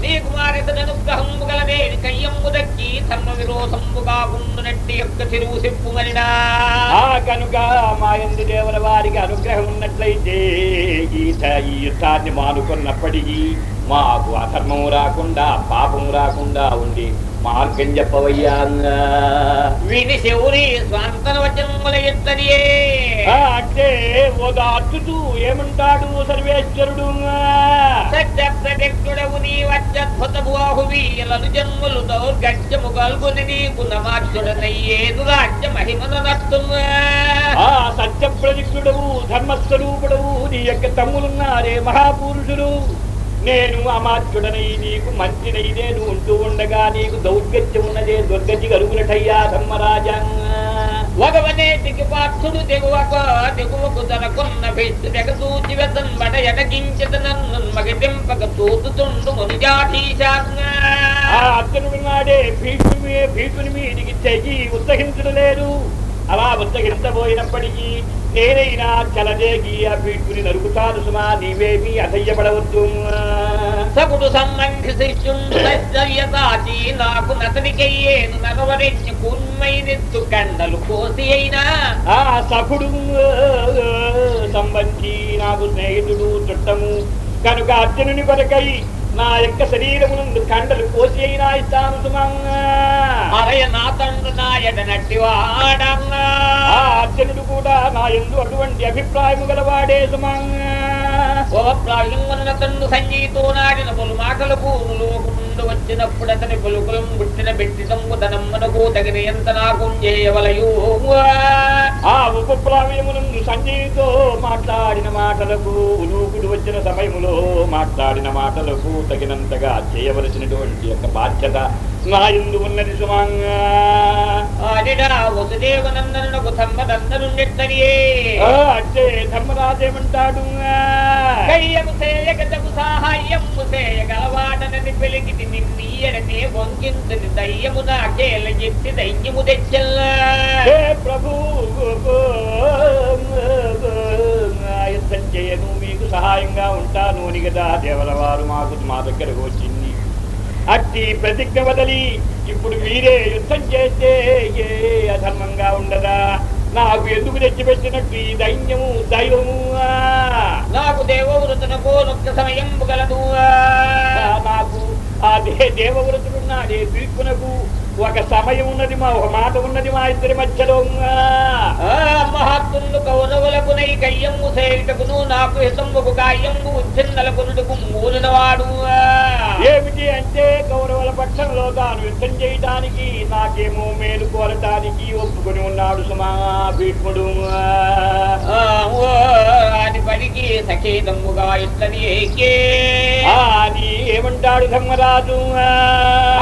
నీ కుమారితను గ్రహము గలదే కయ్యమ్ము దక్కి ధర్మ విరోధంబుగా ఉండునట్టి యొక్క తిరుగు చెప్పుమనినా ఆ కనుక మాయందు దేవుల వారికి అనుగ్రహం ఉన్నట్లయితే గీత ఈ యుద్ధాన్ని మానుకున్నప్పటికీ మాకు అధర్మము రాకుండా పాపము రాకుండా ఉండి మార్గం చెప్పవయ్యా విని శివుని స్వాంతన వచనముల ఎత్తనియే. ఆ, అంటే ఓదార్చుతూ ఏమంటాడు సర్వేశ్వరుడు సత్య ప్రత్యక్షుడవు నీ జన్ములు దౌర్గత్యము కల్గొని నీకు నమార్చుడనయ్యేదు రాజ్య మహిమను నట్టున్నా ఆ సత్య ప్రతిష్ఠుడవు ధర్మస్వరూపుడవు నీ యొక్క తమ్ములున్నారే మహాపురుషులు. నేను అమాత్యుడనై నీకు మంచినై నేను ఉంటూ ఉండగా నీకు దౌర్గత్యమున్నదే దుర్గతి కలుగునటయ్యా ధర్మరాజంగా ఒకవనేటికి పార్థుడు దిగువక దిగువకు తనకున్న జగదూచి వెతన్బడ ఎటగించద నన్ను మగటింపక తూతుతుండు మునిజాధీశాంగా ఆ అర్జునుడు నాడే భీష్ముని భీష్ముని మీదికి తెగి ఉత్సహించడం లేదు. అలా ఉత్సహించబోయినప్పటికీ నేనైనా చలదేగి ఆ భీష్ముని నరుకుతాను. సుమా నీవేమీ అసహ్యపడవద్దు సగుడు సంబంధి శిష్యుండు సత్యసాచి నాకు నతనికయ్యేను నరవరెన్య కూర్మైనెత్తు కండలు కోసి అయినా. ఆ సఖుడు సంబంధి నాకు స్నేహితుడు చుట్టము. కనుక అర్జునుని కొరకై నా యొక్క శరీరమునందు కండలు కోసి అయినా ఇస్తాను అరయ నా తండ్రి నా ఎడనట్టి వాడంగా ఆ అర్జునుడు కూడా నా ఎందు అటువంటి అభిప్రాయము గలవాడే సుమంగా ఓ సంజీతో నాడిన పలు మాటలు పూనులు వచ్చినప్పుడు అతని పలుకులం పుట్టిన పెట్టి తమ్ముదనమ్మనకు తగిన ఎంత నాకు చేయవలయు? ఆ ఉపప్రావ్యమునందు సంజీతో మాట్లాడిన మాటలకు ఉలూకుడు వచ్చిన సమయములో మాట్లాడిన మాటలకు తగినంతగా చేయవలసినటువంటి యొక్క బాధ్యత ఎందు ఉన్నది సుమంగా ఆడినా వసుదేవనందనకు తమ్మదందనుండెట్టనియే ఆ, అంటే ధర్మరాజేమంటాడు కయ్యము సేయగతకు సహాయము సేయగలవాడనని పెలిగితి నిన్నీయడనే వంకింతని దయ్యము నాకేల ఎత్తి దయ్యము తెచ్చల్లా హే ప్రభు ఆ యుద్ధం చేయను మీకు సహాయంగా ఉంటాను అని కదా దేవల వారు మాకు మా దగ్గరకు వచ్చింది అట్టి ప్రతిజ్ఞ వదలి ఇప్పుడు మీరే యుద్ధం చేస్తే ఏ అధర్మంగా ఉండదా? నాకు ఎందుకు తెచ్చిపెట్టినట్టు ఈ దైన్యము దైవము? నాకు దేవవృతునకు నొక్క సమయం గలదు నాకు ఆ దే దేవవ్రతుడున్నాడే పీర్పునకు ఒక సమయం ఉన్నది మా ఒక మాట ఉన్నది మా ఇద్దరి మధ్యలో. మహాత్ములు కౌరవులకు నై కయ్యము సేయుటకును నాకు హితముకు కాయ్యము ఉచ్చిన్నలకు నుడుకు మూలినవాడు. ఏమిటి అంటే కౌరవుల పక్షంలో తాను యుద్ధం చేయడానికి నాకేమో మేలు కోరటానికి ఒప్పుకొని ఉన్నాడు సుమా భీష్ముడు. అది పడికి సఖేతముగా ఇట్లని అని ఏమంటాడు ధర్మరాజు?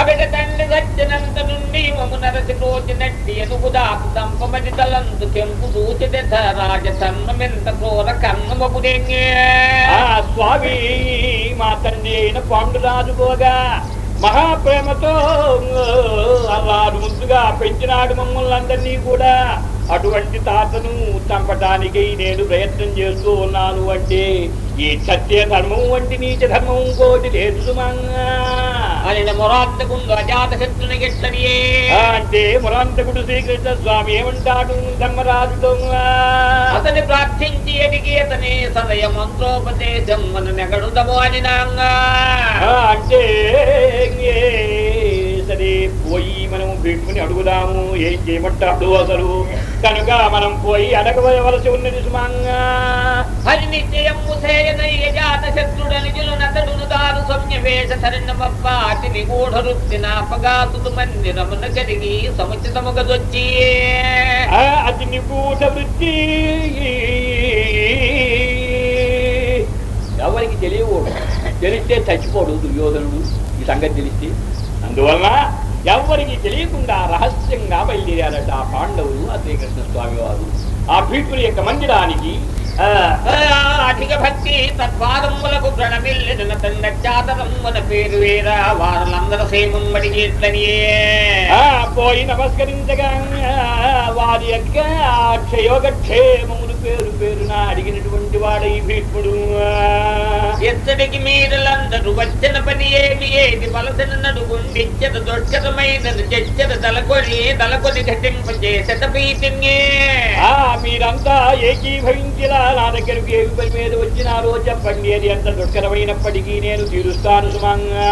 అగడ తండ్రి సత్యనంత నుండి మము నరసి కోచినట్టి ఎనుగు దాపు దంపమది తలందు చెంపు దూచితే రాజ సన్నమెంత క్రూర కన్నమపుడెంగే ఆ స్వామి మా తండ్రి అయిన పాండురాజు పోగా మహాప్రేమతో అల్లారు ముద్దుగా పెంచినాడు మమ్మల్ని అందరినీ కూడా. అటువంటి తాతను చంపటానికి నేను ప్రయత్నం చేస్తూ ఉన్నాను అంటే ఈ సత్య ధర్మం వంటి నీచ ధర్మం కోటి లేదు అంటే మురాంతకుడు శ్రీకృష్ణ స్వామి ఏమంటాడు ధర్మరాజుతో? అతని ప్రార్థించి ఎదిగి అతని సదయ మంత్రోపదేశం మన నెగడుదము అని అంటే సరే పోయి మనం పెట్టుకుని అడుగుదాము ఏం చేయమంటాడు అసలు? కనుక మనం పోయి అడగవలసి ఉన్నది సుమంగా. హరి దారు శరణమప్ప అతి నిగూఢ వృత్తి నాపగాతుడు మందిరమున కలిగి సముచితముగదొచ్చి ఆ, అతి నిగూఢ వృత్తి. ఎవరికి తెలియకూడదు. తెలిస్తే చచ్చిపోడు దుర్యోధనుడు. ఈ సంగతి తెలిస్తే అందువల్ల ఎవరికి తెలియకుండా రహస్యంగా బయలుదేరారట ఆ పాండవులు ఆ శ్రీకృష్ణ స్వామి వారు. ఆ భీష్ముని యొక్క మందిరానికి అధిక భక్తి తత్పాదములకు ప్రణమిల్లిన తండ్రి పేరు వేరా వారులందరూ సేమం బడిగేట్లనియే పోయి నమస్కరించగా వారి యొక్క క్షయోగక్షేమము పేరు పేరున అడిగినటువంటి వాడు ఈ భీష్ముడు. ఎత్తడికి మీరులందరూ వచ్చిన పని ఏమి ఏది వలసన నడుగుండిచ్చద దొడ్చదమైనది చెచ్చద దళకొని దళకొని ఘటింపజేసత పీతిన్యే ఆ మీరంతా ఏకీభవించిలా నా దగ్గరకు ఏమి పని మీద వచ్చినారో చెప్పండి. అది ఎంత దుఃఖరమైనప్పటికీ నేను తీరుస్తాను సుమంగా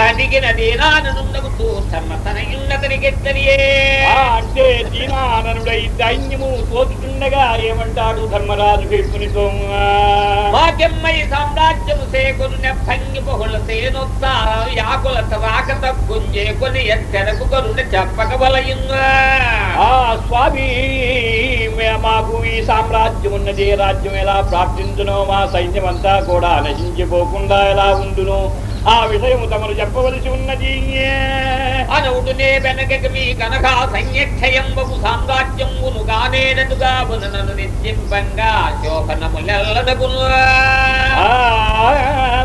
అడిగినది నానుండగుతూ తమ తన ఉన్నతని గెత్తనియే. ఆ, అంటే దీనాననుడై దైన్యము తోచుతుండగా ఏమంటాడు ధర్మరాజు భీష్మునితో మాకెమ్మై సామ్రాజ్యము సేకొను నెప్పంగి బహుళ సేనొత్త యాకుల రాక తప్పుంజే కొని ఎత్తెరకు కరుణ చెప్పక ఆ స్వామి మాకు ఈ సామ్రాజ్యం ఉన్నది రాజ్యం ఎలా ప్రాప్తించునో మా సైన్యం అంతా కూడా నశించిపోకుండా ఎలా ఉండును? ఆ విషయము తమరు చెప్పవలసి ఉన్నది. అనవుడునే వెనకకి మీ కనక సంయక్షయంబు సామ్రాజ్యమును గానేనటుగా నన్ను నిశ్చింపంగా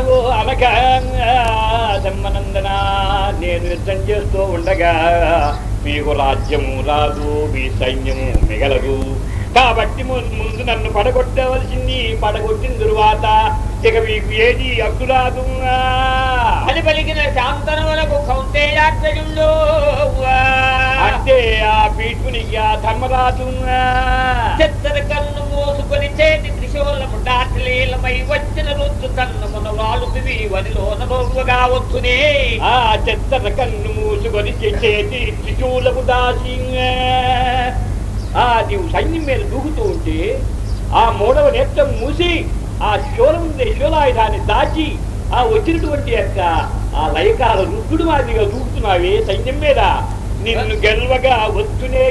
ఓ అనక ధర్మనందన నేను యుద్ధం చేస్తూ ఉండగా మీకు రాజ్యము రాదు మీ సైన్యము మిగలదు. కాబట్టి ముందు నన్ను పడగొట్టవలసింది పడగొట్టిన తరువాత ఇక మీకు ఏది రాదు అని పలికిన శాంతనములకు కౌంతేయాత్రయుండు అంటే ఆ పీఠునికి ఆ ధర్మరాజు చెత్తర కన్ను మోసుకొని చేతి త్రిశూలము దాటిలీలమై వచ్చిన రుద్దు కన్నుమున వాలుపివి వనిలోన రోగుగా వచ్చునే ఆ చెత్తర కన్ను మూసుకొని చేతి త్రిశూలము దాసి ఆ నీవు సైన్యం మీద దూకుతూ ఉంటే ఆ మూడవ నేత్రం మూసి ఆ శూలం శూలాయుధాన్ని దాచి ఆ వచ్చినటువంటి యొక్క ఆ లయకాల రుద్దుడు మాదిరిగా దూకుతున్నావే సైన్యం మీద. నిన్ను గెలవగా వస్తునే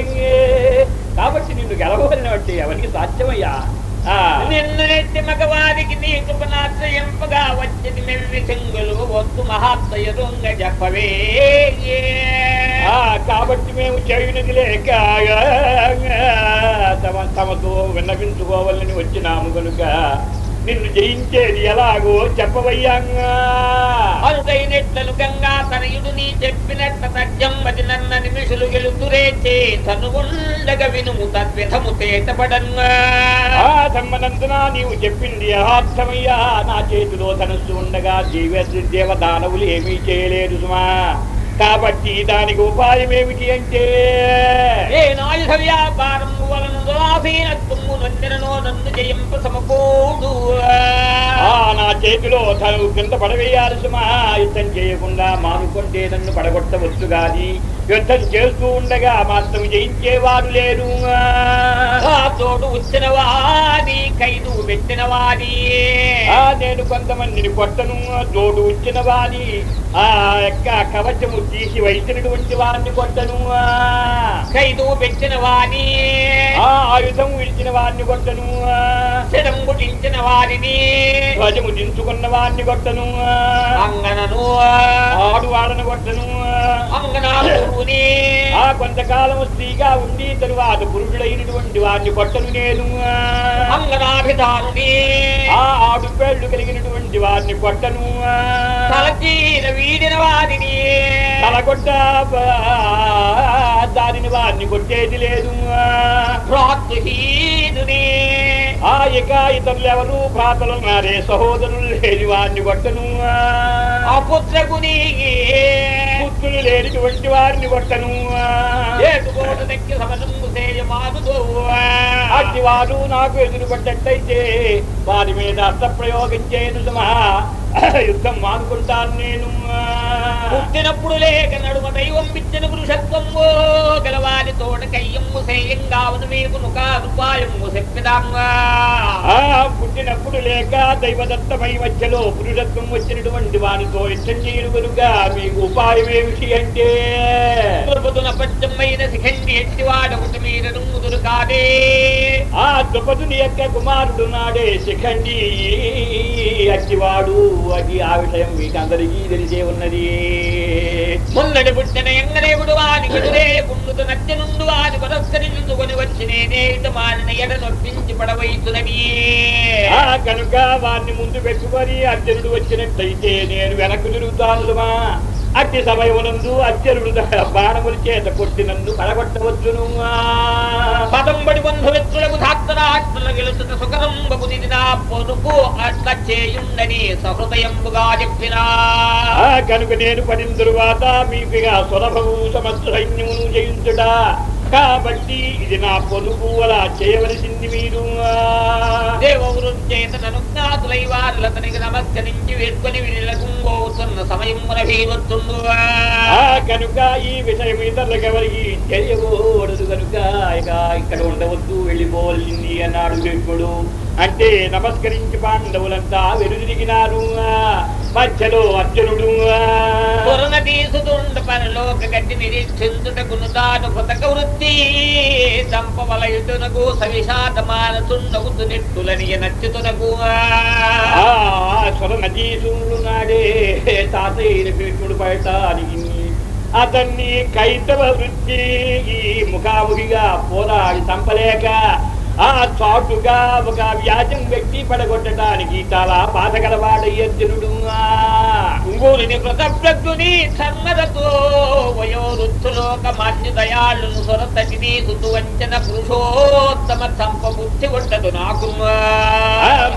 కాబట్టి నిన్ను గెలవబడినట్టే ఎవరికి సాధ్యమయ్యా? ఆ. నిన్ను నెట్టి మగవారికి నీ కృపణాశ్రయింపగా వచ్చింది మెల్లి చెంగులు వద్దు మహాత్మయ దొంగ చెప్పవే కాబట్టి మేము చేయునది లేక తమ తమతో విన్నపించుకోవాలని వచ్చినాము కనుక నిన్ను జయించేది ఎలాగో చెప్పవయ్యాంగా. అరుదైనట్లను గంగా తనయుడు నీ చెప్పినట్ట తజ్జమ్మది నన్న నిమిషులు గెలుతురేచే తను ఉండగ వినుము తద్విధము తేటపడన్గా ఆ ధమ్మనందున నీవు చెప్పింది యథార్థమయ్యా. నా చేతిలో ధనస్సు ఉండగా జీవ దేవదానవులు ఏమీ చేయలేరు సుమా. కాబట్టి దానికి ఉపాయం ఏమిటి అంటే నా చేతిలో తను కింద పడవేయాలి సుమా. యుద్ధం చేయకుండా మానుకుంటే నన్ను పడగొట్టవచ్చు గాని యుద్ధం చేస్తూ ఉండగా మాత్రం జయించేవారు లేరు తోడు వచ్చిన వాడి ఖైదు పెట్టిన ఆ నేను కొంతమందిని కొట్టను. తోడు వచ్చిన వాని ఆ యొక్క కవచము తీసి వైసినటువంటి వారిని కొట్టను. ఖైదు పెట్టిన వాడి ఆ ఆయుధం విడిచిన వారిని కొట్టను. శరం గుటించిన వారిని. ధ్వజము దించుకున్న వారిని కొట్టను. అంగనను. ఆడు వాడను కొట్టను అంగనాపురుని ఆ కొంతకాలం స్త్రీగా ఉండి తరువాత పురుషుడైనటువంటి వారిని కొట్టను నేను. అంగనాభిధారుని ఆ ఆడు పేళ్ళు కలిగినటువంటి వారిని కొట్టను. వీడిన వారిని తలగొట్ట దారిని వారిని కొట్టేది లేదు. ఆ ఇక ఇతరులు ఎవరు ఉన్నారే సహోదరులు లేని వారిని కొట్టను. అపుత్రకుని పుత్రులు లేనిటువంటి వారిని కొట్టను. అట్టి వారు నాకు ఎదురు పడ్డట్టయితే వారి మీద అస్త్ర ప్రయోగం చేయను సుమా యుద్ధం మానుకుంటాను నేను పుట్టినప్పుడు లేక నడుమ దైవం ఇచ్చిన పురుషత్వము. గలవారి తోట కయ్యమ్ము సేయంగావును మీకు నుకారుపాయము చెప్పిదాంగా. పుట్టినప్పుడు లేక దైవదత్తమై మధ్యలో పురుషత్వం వచ్చినటువంటి వారితో యుద్ధం చేయను కనుక మీకు ఉపాయం ఏమిటి అంటే? శిఖండి ఎట్టివాడొకటి మీద రుంగుదురు కాదే. ఆ ద్రుపదుని యొక్క కుమారుడు నాడే శిఖండి. అట్టివాడు అది ఆ విషయం మీకు అందరికీ తెలిసే ఉన్నది. మున్నడి పుట్టిన ఎంగరేవుడు వానికి ఎదురే గుండుతు నత్య నుండు వాని పురస్కరించుకొని వచ్చి నేనే ఇటు మానిన ఎడ నొప్పించి పడవైతునని కనుక వారిని ముందు పెట్టుకొని అర్జునుడు వచ్చినట్లయితే నేను వెనక్కు తిరుగుతాను అట్టి సమయమునందు అత్యరుడు బాణములు చేత కొట్టినందు పడగొట్టవచ్చును. పదంబడి బంధుమిత్రులకు ధాత్తరాత్రుల గెలుచుట సుఖరంబకు దిదినా పొదుపు అట్ల చేయుందని సహృదయంబుగా చెప్పినా. కనుక నేను పడిన తరువాత మీకుగా ఇక సులభము సమస్త సైన్యమును చేయించుట కాబట్టి ఇది నా పొదుపు అలా చేయవలసింది మీరు. నమస్కరించి వేడుకొని ఆ కనుక ఈ విషయం ఇతరులకు ఎవరికి తెలియకూడదు కనుక ఇక ఇక్కడ ఉండవద్దు వెళ్ళిపోవలసింది అన్నాడు భీష్ముడు అంటే నమస్కరించి పాండవులంతా వెనుదిరిగినారు. మధ్యలో అర్జునుడు. కొరన తీసుతుండ పరలోక గట్టి నిరీక్షించుటకును తాను కృతక వృత్తి. దంపవలయుతునకు సవిషాదమానతుండగుతు నెట్టులని నచ్చుతునకు. ఆ స్వర నదీసుడు నాడే తాతయ్య భీష్ముడు పడటానికి. అతన్ని కైతవ వృత్తి ఈ ముఖాముఖిగా పోరాడి చంపలేక ఆ చాటుగా ఒక వ్యాజం వ్యక్తి పడగొట్టడానికి చాలా బాధగలవాడయ్యర్జునుడు కుంగూరిని కృతజ్ఞుని ధర్మరతో వయోరుద్ధులోక మాన్య దయాళును సొరతటి నీసుతు వంచన పురుషోత్తమ చంప బుద్ధి ఉండదు నాకు.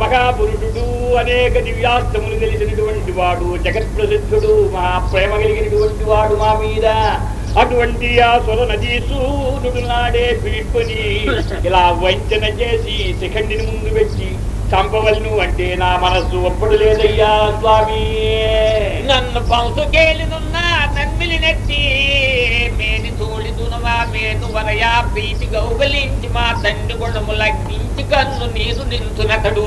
మహాపురుషుడు అనేక దివ్యాస్తములు తెలిసినటువంటి వాడు జగత్ప్రసిద్ధుడు మా ప్రేమ కలిగినటువంటి వాడు మా మీద. అటువంటి ఆ స్వర నదీసూనుడు నాడే పిలుపుని. ఇలా వంచన చేసి శిఖండిని ముందు పెట్టి చంపవలను అంటే నా మనస్సు ఒప్పుడు లేదయ్యా స్వామి. నన్ను పంసు కేలినున్న మేని తోడి దునవా మేను వరయా ప్రీతి గౌగలించి మా తండ్రి గుణము లగ్గించి కన్ను నీరు నించునతడు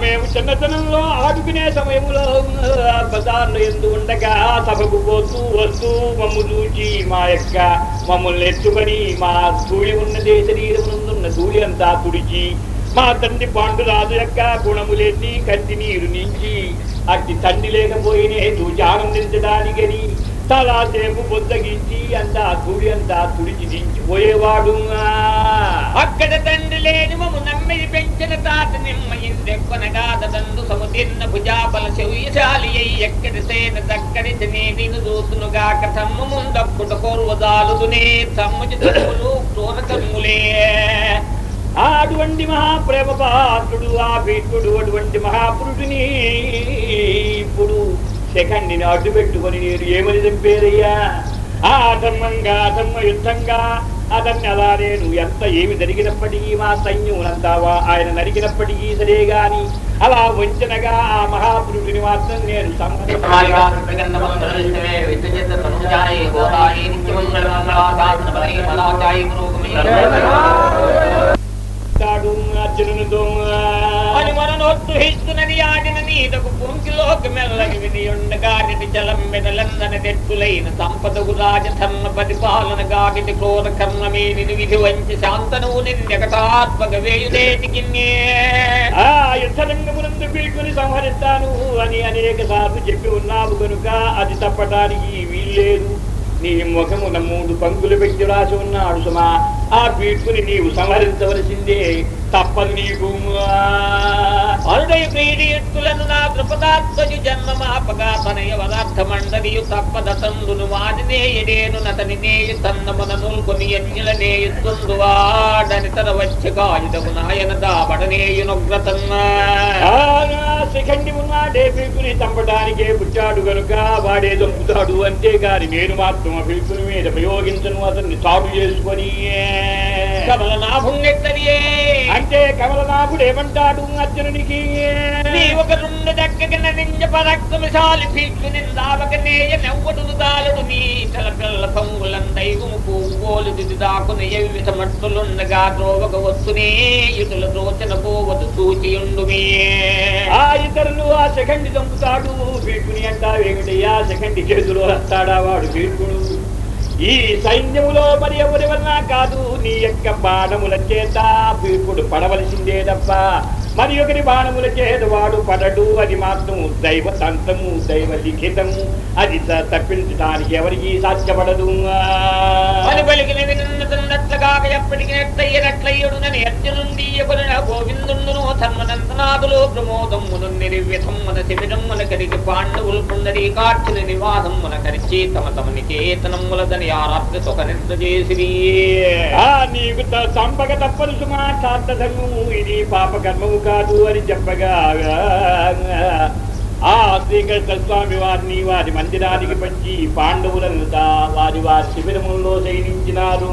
మేము చిన్నతనంలో ఆడుకునే సమయంలో ఆ, బజార్లో ఎందు ఉండగా సభకు పోతూ వస్తూ మమ్ము చూచి మా యొక్క మమ్మల్ని ఎత్తుకొని మా ధూళి ఉన్నదే శరీరమునందున్న ధూళి అంతా తుడిచి మా తండ్రి పాండురాజు యొక్క గుణములెన్ని కంటి నీరు నుంచి అట్టి తండ్రి లేకపోయినే చూచి ఆనందించడానికని చాలాసేపు బొద్దగించి అంతా తుడి అంతా తుడిచి దించిపోయేవాడు అక్కడ తండ్రి లేని మము నమ్మిది పెంచిన తాత నిమ్మయిందెక్కనగా దండు సముదిన్న భుజాబల శౌయశాలి అయి ఎక్కడి సేన దక్కడి నేను దూతునుగా కథమ్ము ముందప్పుడు కోర్వదాలుదునే. సమ్ముచి తమ్ములు క్రూరకమ్ములే ఆ అటువంటి మహాప్రేమ పాత్రుడు ఆ భీష్ముడు అటువంటి మహాపురుషుని ఇప్పుడు శిఖండిని అడ్డు పెట్టుకొని నేను ఏమని చంపేదయ్యా? ఆ ధర్మంగా ధర్మ యుద్ధంగా అతన్ని అలా నేను ఎంత ఏమి జరిగినప్పటికీ మా సైన్యమునంతావా ఆయన నరికినప్పటికీ సరే గాని అలా వంచనగా ఆ మహాపురుషుని మాత్రం నేను సంహరిస్తాడు అని మననొత్తు హిస్తునని ఆడిన నీదకు పొంకిలోకి మెల్లగి వినియుండగా నిటి జలం మెదలందన తెట్టులైన సంపదకు రాజధర్మ పరిపాలన గాగిటి క్రోర కర్మమేని విధి వంచి శాంతనువు నిన్నెకటాత్మక వేయుదేటికి ఆ యుద్ధరంగమునందు పీల్చుని సంహరిస్తాను అని అనేక సార్లు చెప్పి ఉన్నావు కనుక అది తప్పటానికి వీల్లేదు. నీ ముఖమున మూడు పంకులు పెట్టి రాసి ఉన్నాడు సుమా. ఆ భీష్ముని నీవు సంహరించవలసిందే. తప్పదు నీకు. అరుడై ప్రీడియుక్తులను నా జన్మ మాపగా తనయ పదార్థ మండలియు తప్పదతందును వాడినే ఎడేను నతని నేయు తన్నమున నూల్కొని ఎన్యుల నేయుతుందు వాడని తన వచ్చి కాయుధము నాయన దాబడనేయునొగ్రతన్నా శిఖండి ఉన్నాడే భీష్ముని చంపడానికే పుచ్చాడు గనుక వాడే చంపుతాడు అంతేగాని నేను మాత్రం భీష్ముని మీద ప్రయోగించను అతన్ని చాటు చేసుకొని. కమల నాభుణ్యెత్తరియే అంటే కమలనాథుడు ఏమంటాడు అర్జునునికి? ఒక రెండు దక్కగిన నింజ పరక్తమిసాలి పీక్కు నిందావక నేయ నెవ్వడును దాలుడు నీ పిల్ల పంగులం దైవము పూగోలు దిది దాకున ఎవిత మట్టులుండగా ద్రోవక వస్తునే ఇటుల దోచన పోవదు సూచియుండు మీ ఆ ఇతరులు ఆ సెకండ్ చంపుతాడు పీఠుని అంటావేమిటి ఆ సెకండ్ చేతులు వస్తాడా వాడు భీష్ముడు ఈ సైన్యములో మరి ఎవరి వల్ల కాదు నీ యొక్క బాణముల చేత భీష్ముడు పడవలసిందే తప్ప మరి ఒకరి బాణముల చేత వాడు పడడు. అది మాత్రం దైవ సంతము దైవ లిఖితము. అది తప్పించడానికి ఎవరికి సాధ్యపడదు. అని పలికిన విన్నట్లుగా ఎప్పటికి నెట్టయ్యనట్లయ్యుడునని అర్జునుండి ఎగురిన గోవిందుండును ధర్మనంతనాథులు ప్రమోదమ్మును మన శిబిరమ్మున కరిగి పాండవులు పుండరీ కార్చిన నివాసమ్మున కరిచి తమ తమ నికేతనమ్ములదని ఆరాత్రి సుఖ నిద్ర చేసిరి ఆ నీకు త- చంపక తప్పదు సుమా శాంతధర్మము ఇది పాపకర్మము కాదు అని చెప్పగా ఆ శ్రీకృష్ణ స్వామి వారిని వారి మందిరానికి పంచి పాండవులను వారి వారి శిబిరముల్లో శయనించినారు